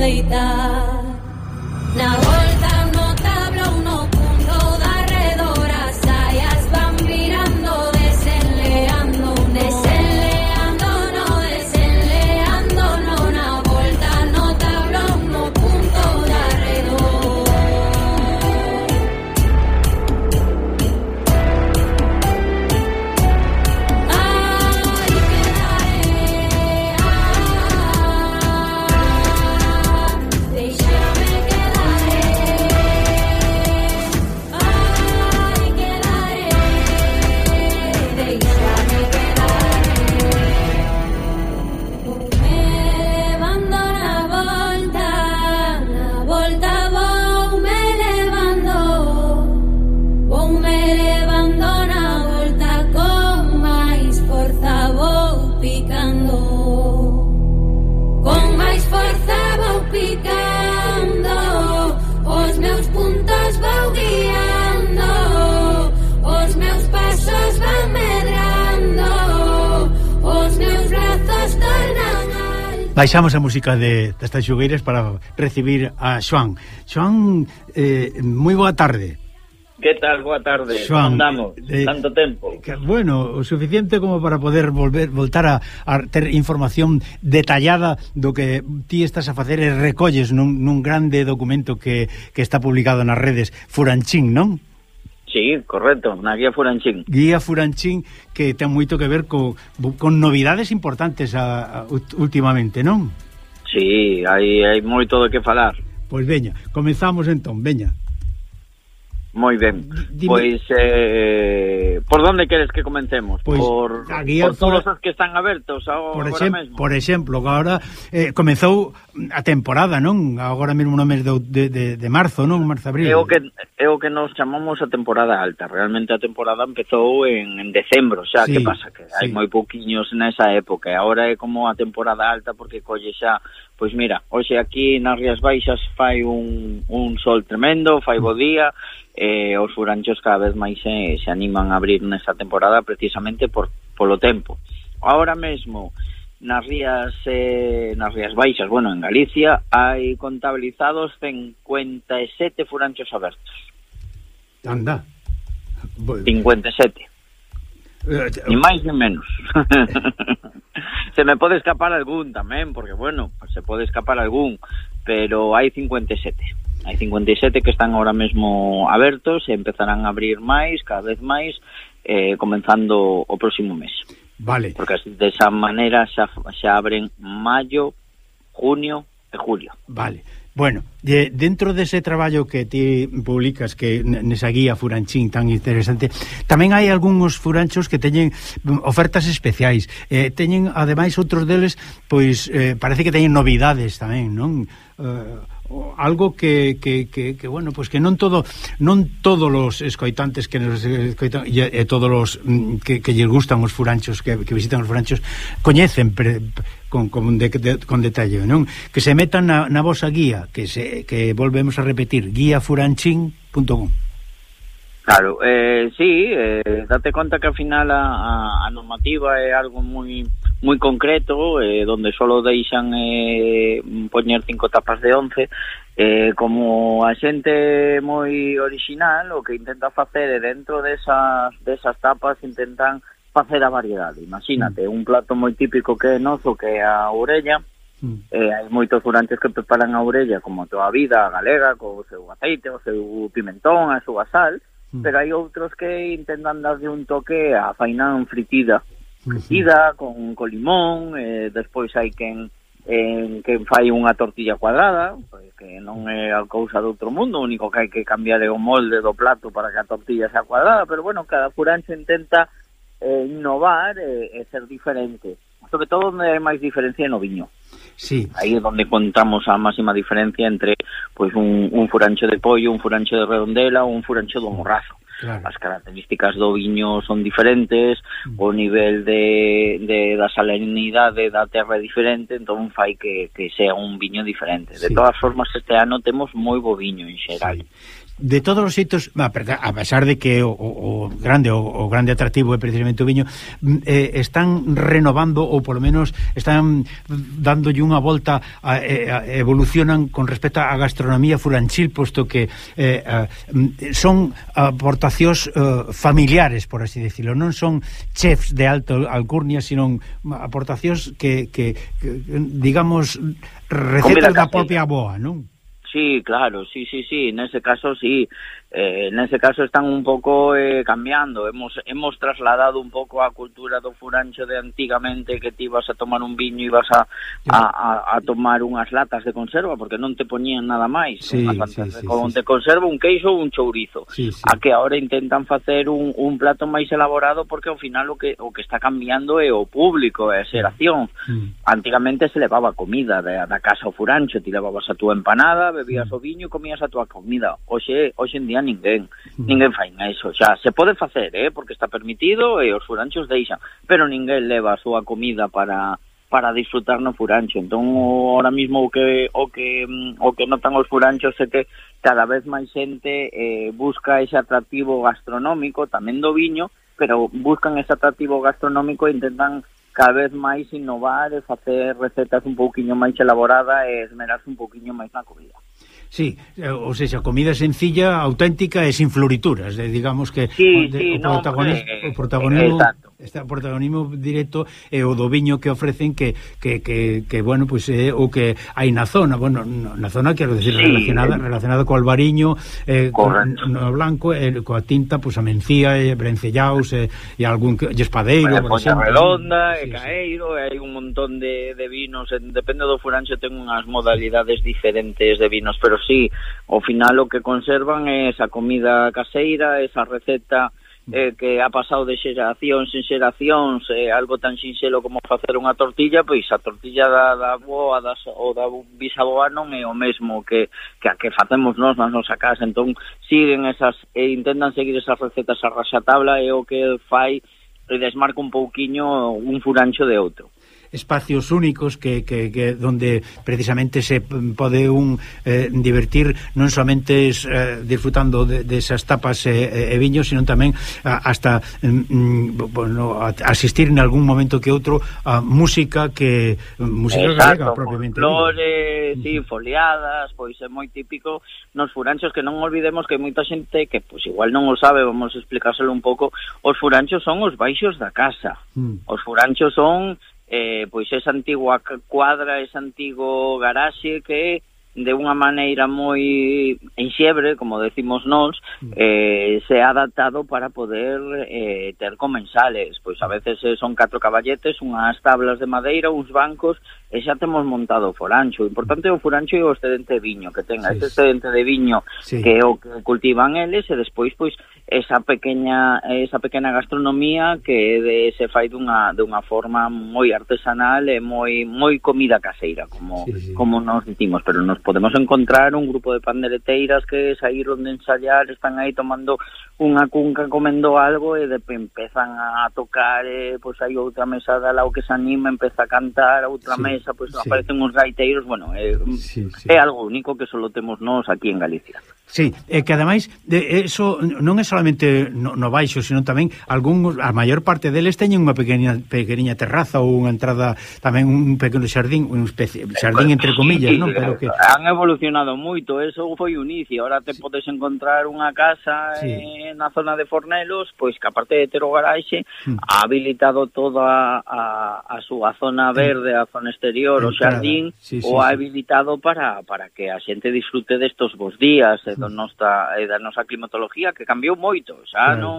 soledad. Now. Baixamos a música de, destas xogueiras para recibir a Xoan. Xoan, eh, moi boa tarde. Que tal? Boa tarde. Xoan, andamos? Eh, Tanto tempo. Que, bueno, o suficiente como para poder volver voltar a, a ter información detallada do que ti estás a facer e recolles nun, nun grande documento que, que está publicado nas redes, Furanchín, non? Sí, correcto, na Guía Furanchín. Guía Furanchín que ten moito que ver co, con novidades importantes a, a, últimamente, non? Sí, hai, hai moito de que falar. Pois veña, comezamos entón, veña. Moi ben. Dime... Pois eh, por onde queres que comencemos? Pois, por guía, por todos por... os que están abertos agora por exemplo, mesmo. Por exemplo, que agora eh, comezou a temporada, non? Agora mesmo no mes de, de, de, de marzo, non? Marzo abril. É o que é o que nos chamamos a temporada alta. Realmente a temporada empezou en, en decembro, xa sí, que pasa que sí. hai moi pouquiños nesa época. Agora é como a temporada alta porque colle xa Pois mira, hoxe aquí nas Rías Baixas fai un, un sol tremendo, fai bo mm. día, mm eh, os furanchos cada vez máis se, se animan a abrir nesta temporada precisamente por polo tempo. Ahora mesmo nas rías eh, nas rías baixas, bueno, en Galicia hai contabilizados 57 furanchos abertos. Anda. 57. Eh, ni máis ni menos. se me pode escapar algún tamén, porque bueno, se pode escapar algún, pero hai 57 hai 57 que están ahora mesmo abertos e empezarán a abrir máis, cada vez máis, eh, comenzando o próximo mes. Vale. Porque así, esa maneira xa, xa abren maio, junio e julio. Vale. Bueno, de, dentro dese traballo que ti publicas que nesa guía Furanchín tan interesante, tamén hai algúns furanchos que teñen ofertas especiais. Eh, teñen ademais outros deles, pois eh, parece que teñen novidades tamén, non? Eh, algo que, que, que, que bueno, pois pues que non todo non todos os escoitantes que nos escoitan e, e todos os mm, que, que lles gustan os furanchos que, que visitan os furanchos coñecen pre, con, con, de, de, con detalle, non? Que se metan na, na vosa guía, que se que volvemos a repetir, guiafuranchín.com. Claro, eh, sí, eh, date conta que ao final a, a, a normativa é algo moi muy moi concreto eh, donde solo deixan eh, poñer cinco tapas de once eh, como a xente moi original o que intenta facer é dentro desas, desas tapas intentan facer a variedade imagínate, mm. un plato moi típico que é noso que é a orella Mm. Eh, hai moitos furantes que preparan a orella como toda a vida a galega, co seu aceite, o seu pimentón, a súa sal, mm. pero hai outros que intentan darlle un toque a fainan fritida crecida, uh -huh. con, con limón, eh, despois hai quen eh, en que fai unha tortilla cuadrada, pois que non é a cousa do outro mundo, o único que hai que cambiar é o molde do plato para que a tortilla sea cuadrada, pero bueno, cada furancho intenta eh, innovar e, eh, e ser diferente. Sobre todo onde hai máis diferencia no viño. Sí. Aí é onde contamos a máxima diferencia entre pois un, un furancho de pollo, un furancho de redondela ou un furancho do morrazo claro. as características do viño son diferentes, mm. o nivel de, de da salinidade da terra é diferente, entón fai que, que sea un viño diferente. De sí. todas formas, este ano temos moi bo viño en xeral. Sí de todos os xeitos, a pesar de que o, o, o grande o, o grande atractivo é precisamente o viño, mm, eh, están renovando ou polo menos están dándolle unha volta a, a, a evolucionan con respecto á gastronomía furanchil, posto que eh, a, mm, son aportacións eh, familiares, por así decirlo, non son chefs de alto alcurnia, sino aportacións que, que, que digamos recetas da propia boa, non? Sí, claro, sí, sí, sí, en ese caso sí. eh, nese caso están un pouco eh, cambiando hemos, hemos trasladado un pouco a cultura do furancho de antigamente que ti ibas a tomar un viño e ibas a, a, a, a tomar unhas latas de conserva porque non te poñían nada máis sí, sí, sí, con, sí, de conserva un queixo ou un chourizo sí, sí. a que agora intentan facer un, un plato máis elaborado porque ao final o que, o que está cambiando é o público é a xeración mm. antigamente se levaba comida da, da casa ao furancho ti levabas a túa empanada bebías mm. o viño e comías a túa comida hoxe, hoxe en día a ninguén, ninguén fai eso, xa, se pode facer, eh, porque está permitido e os furanchos deixan, pero ninguén leva a súa comida para para disfrutar no furancho. Entón, ahora mismo o que o que mm, o que notan os furanchos é que cada vez máis xente eh, busca ese atractivo gastronómico, tamén do viño, pero buscan ese atractivo gastronómico e intentan cada vez máis innovar e facer recetas un pouquiño máis elaborada e esmerarse un pouquiño máis na comida. Sí, eh, ou seja, comida sencilla, auténtica e sin florituras, de, digamos que sí, de, sí, o, protagonismo, no, eh, o protagonismo eh, exacto. Este protagonismo directo e o do viño que ofrecen que, que, que, que bueno, pois pues, é o que hai na zona, bueno, na zona quero decir sí, relacionada eh, relacionada co albariño, eh, correcto. no blanco, eh, coa tinta, pois pues, a mencía, e eh, brencellaus e, eh, e algún e espadeiro, bueno, por exemplo. redonda, sí, e caeiro, sí. hai un montón de, de vinos, en, depende do furancho ten unhas modalidades diferentes de vinos, pero sí, ao final o que conservan é esa comida caseira, esa receta eh, que ha pasado de xeracións en xeracións eh, algo tan sinxelo como facer unha tortilla, pois a tortilla da, da boa das, ou da bisaboa non é o mesmo que, que a que facemos nós na nosa casa. Entón, siguen esas, e intentan seguir esas recetas a raxatabla e o que fai e desmarca un pouquiño un furancho de outro espacios únicos que, que, que donde precisamente se pode un eh, divertir non somente es, eh, disfrutando de, de esas tapas e, e viños, sino tamén a, hasta mm, mm, bueno, a, asistir en algún momento que outro a música que música galega propiamente flores, sí, foliadas, pois é moi típico nos furanchos que non olvidemos que moita xente que pois igual non o sabe, vamos a explicárselo un pouco, os furanchos son os baixos da casa. Mm. Os furanchos son eh, pois esa antigua cuadra, ese antigo garaxe que de unha maneira moi enxebre, como decimos nós, mm. eh, se ha adaptado para poder eh, ter comensales. Pois a veces eh, son catro caballetes, unhas tablas de madeira, uns bancos, e xa temos montado o forancho. O importante é o forancho e o excedente de viño que tenga. Sí, este excedente de viño sí. que o que cultivan eles e despois pois esa pequeña esa pequena gastronomía que de, se fai dunha dunha forma moi artesanal e moi moi comida caseira como sí, sí. como nos dicimos, pero nos podemos encontrar un grupo de pandereteiras que saíron de ensayar, están aí tomando unha cunca comendo algo e de empezan a tocar, e, pois hai outra mesa da lao que se anima, empeza a cantar, outra sí, mesa, pois sí. aparecen uns gaiteiros, bueno, é, sí, sí. é algo único que só temos nós aquí en Galicia. Sí, e que ademais de eso non é só solamente no, no baixo, senón tamén algún a maior parte deles teñen unha pequena pequeniña terraza ou unha entrada tamén un pequeno xardín, un especie, xardín entre comillas, non, pero que han evolucionado moito, eso foi un inicio, ahora te sí. podes encontrar unha casa sí. na zona de Fornelos, pois que aparte de ter o garaxe, mm. ha habilitado toda a, a súa zona verde, a zona exterior, Entrada. o xardín, sí, sí, o ha habilitado para para que a xente disfrute destos bons días e, mm. do nosa, e da nosa climatología que cambiou moito moito, xa claro. non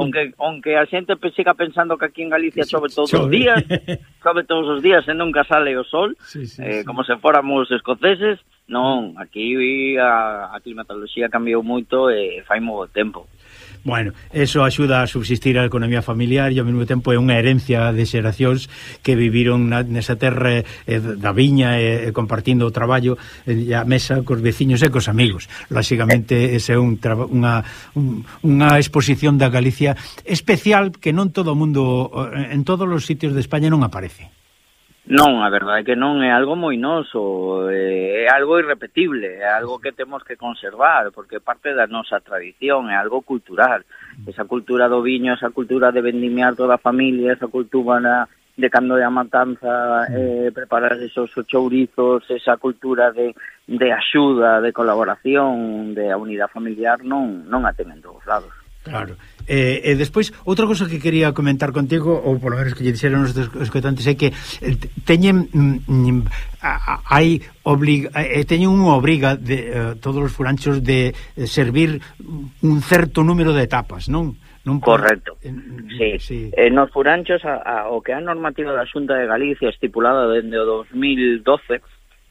onque, onque a xente siga pensando que aquí en Galicia chove todos chove. os días, chove todos os días e nunca sale o sol, sí, sí, eh, sí. como se fóramos escoceses, non, aquí a, a climatoloxía cambiou moito e fai moito tempo. Bueno, eso axuda a subsistir a economía familiar e ao mesmo tempo é unha herencia de xeracións que viviron na, nesa terra eh, da viña e eh, compartindo o traballo eh, a mesa cos veciños e cos amigos. Lóxicamente, ese é un unha, un, unha exposición da Galicia especial que non todo o mundo en todos os sitios de España non aparece. Non, a verdade é que non é algo moi noso, é algo irrepetible, é algo que temos que conservar, porque parte da nosa tradición, é algo cultural. Esa cultura do viño, esa cultura de vendimiar toda a familia, esa cultura de cando é a matanza, mm. eh, preparar esos chourizos, esa cultura de, de axuda, de colaboración, de a unidade familiar, non, non a temen todos lados. Claro. E, eh, e eh, despois, outra cosa que quería comentar contigo, ou polo menos que lle dixeron os escoitantes, é que eh, teñen mm, mm hai obliga, eh, teñen unha obriga de uh, todos os furanchos de servir un certo número de etapas, non? Non Correcto. Eh, sí. sí. Eh, nos furanchos, a, a, o que a normativa da Xunta de Galicia estipulada dende o 2012,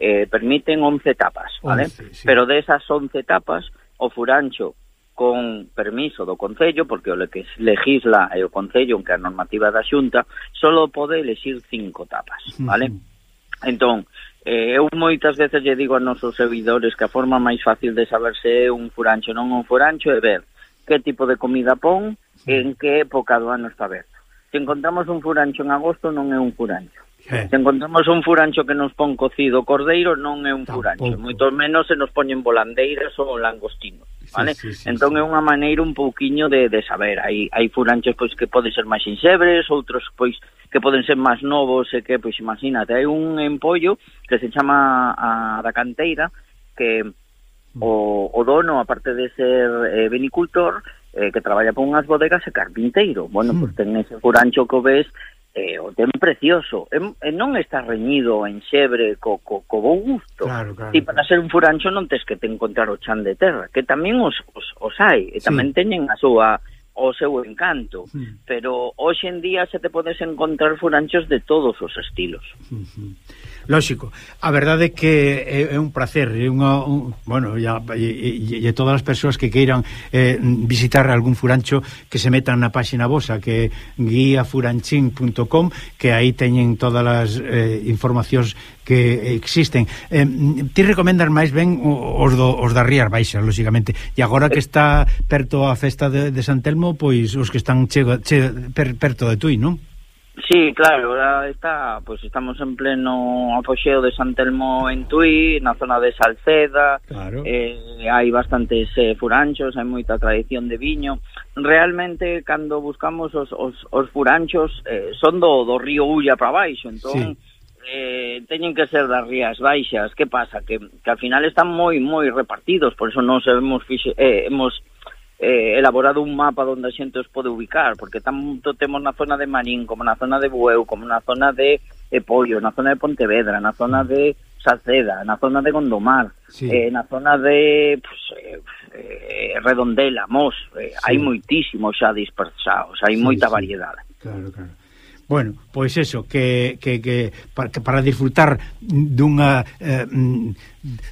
eh, permiten 11 etapas, vale? 11, sí. Pero desas 11 etapas, o furancho con permiso do Concello, porque o que legisla é o Concello, aunque a normativa da Xunta, só pode elegir cinco tapas, vale? Uh -huh. Entón, eh, eu moitas veces lle digo aos nosos servidores que a forma máis fácil de saber se é un furancho ou non un furancho é ver que tipo de comida pon e en que época do ano está aberto. Se encontramos un furancho en agosto non é un furancho. Eh. Se encontramos un furancho que nos pon cocido cordeiro, non é un Tampoco. furancho. Moito menos se nos poñen volandeiras ou langostinos vale? Sí, sí, sí, entón sí. é unha maneira un pouquiño de, de saber. Hai, hai furanchos pois que poden ser máis insebres, outros pois que poden ser máis novos e que, pois imagínate, hai un empollo que se chama a da canteira que o, o dono, aparte de ser eh, vinicultor, eh, que traballa por unhas bodegas e carpinteiro. Bueno, mm. pois ten ese furancho que o ves eh, o ten precioso e, eh, e eh, non está reñido en xebre co, co, co bo gusto claro, claro, e para claro. ser un furancho non tes que te encontrar o chan de terra que tamén os, os, os hai e tamén sí. teñen a súa o seu encanto, sí. pero hoxe en día se te podes encontrar furanchos de todos os estilos. Uh -huh. Lógico. A verdade é que é, é un placer, é unha un, bueno, ya, e, e, e todas as persoas que queiran eh, visitar algún furancho que se metan na páxina vosa que guiafuranchín.com, que aí teñen todas as eh, informacións que existen. Eh, ti recomendas máis ben os, do, os da Rías Baixas, lóxicamente. E agora que está perto a festa de, de San Telmo, pois os que están che, che, per, perto de Tui, non? Sí, claro, ahora está, pues estamos en pleno apoxeo de San Telmo en Tui, na zona de Salceda, claro. eh, hai bastantes eh, furanchos, hai moita tradición de viño. Realmente, cando buscamos os, os, os furanchos, eh, son do, do río Ulla para baixo, entón... Sí eh, teñen que ser das Rías Baixas. Que pasa? Que, que al final están moi, moi repartidos, por eso non sabemos fixe, eh, hemos eh, elaborado un mapa onde a xente os pode ubicar, porque tanto temos na zona de Marín, como na zona de Bueu, como na zona de Epollo, na zona de Pontevedra, na zona de Salceda, na zona de Gondomar, sí. eh, na zona de pues, eh, eh Redondela, Mos, eh, sí. hai moitísimos xa dispersados, hai sí, moita sí. variedade. Claro, claro. Bueno, pois eso, que, que, que, para, que para disfrutar dunha eh, mm,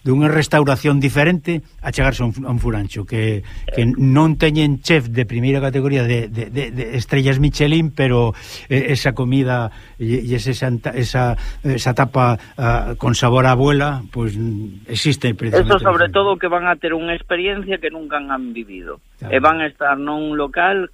dunha restauración diferente a chegarse a un, a un furancho que, que non teñen chef de primeira categoría de, de, de, de estrellas Michelin, pero eh, esa comida e, e ese, esa, esa tapa uh, con sabor a abuela, pois pues, existe precisamente. Eso sobre todo que van a ter unha experiencia que nunca han vivido. Claro. E van a estar nun local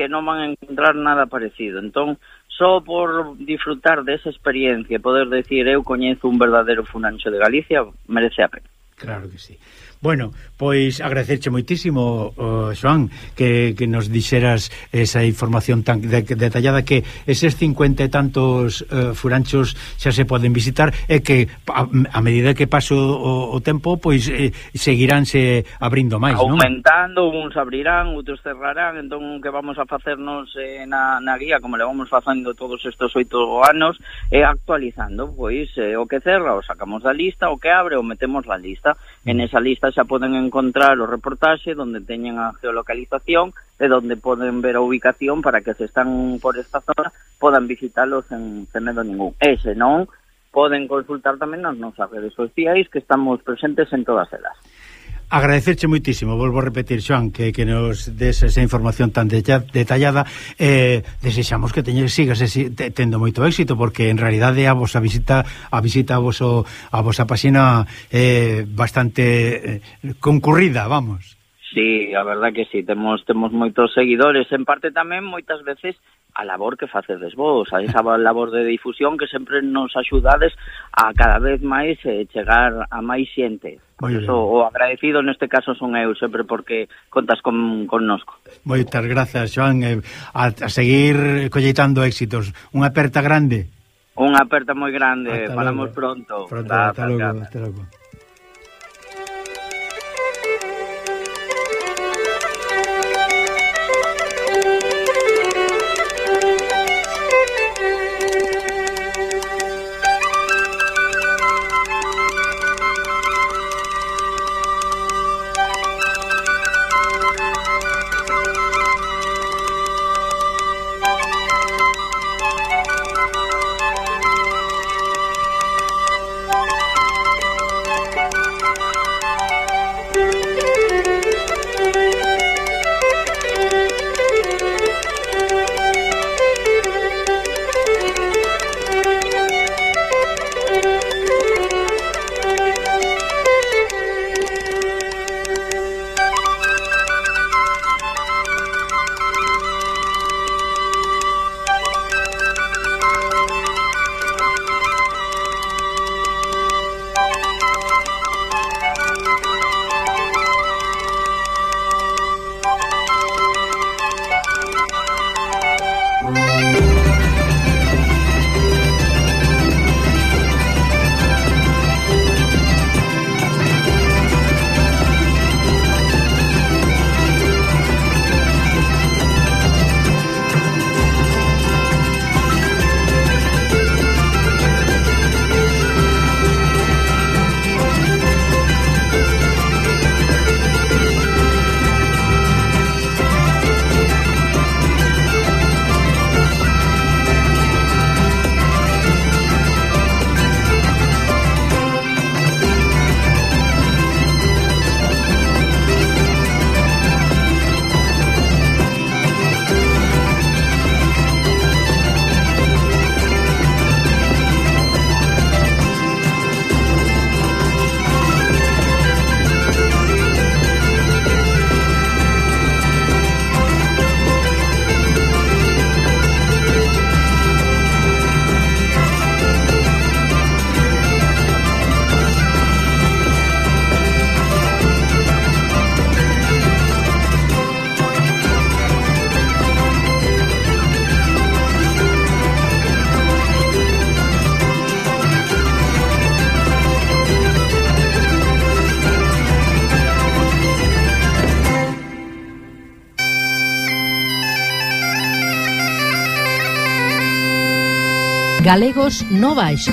que non van a encontrar nada parecido. Entón, só por disfrutar desa experiencia, poder decir eu coñezo un verdadeiro funancho de Galicia, merece a pena. Claro que sí. Bueno, pois agradecerche moitísimo, uh, Joan, que, que nos dixeras esa información tan de, detallada que eses cincuenta e tantos uh, furanchos xa se poden visitar e que a, a medida que paso o, o tempo, pois eh, seguiránse abrindo máis, non? Aumentando, uns abrirán, outros cerrarán, entón que vamos a facernos eh, na, na guía, como le vamos facendo todos estes oito anos, e actualizando, pois, eh, o que cerra o sacamos da lista, o que abre o metemos na lista. En esa lista xa poden encontrar o reportaxe donde teñen a geolocalización e donde poden ver a ubicación para que se están por esta zona podan visitalos en medo ningún. E se non, poden consultar tamén nas nosas redes sociais que estamos presentes en todas elas agradecerche moitísimo, volvo a repetir, Xoan, que, que nos des esa información tan detallada. Eh, desexamos que teñes, sigas ese, te, tendo moito éxito, porque en realidade a vosa visita a visita a, voso, a vosa páxina eh, bastante eh, concurrida, vamos. Sí, a verdad que sí, temos temos moitos seguidores, en parte tamén moitas veces a labor que facedes vos, a esa labor de difusión que sempre nos axudades a cada vez máis eh, chegar a máis xente. Por eso, o agradecido neste caso son eu sempre porque contas con, con nosco. Moitas grazas, Joan. Eh, a, a seguir colleitando éxitos. Unha aperta grande. Unha aperta moi grande. Hasta Falamos logo. pronto. pronto hasta, hasta, logo, hasta logo. galegos no baixo.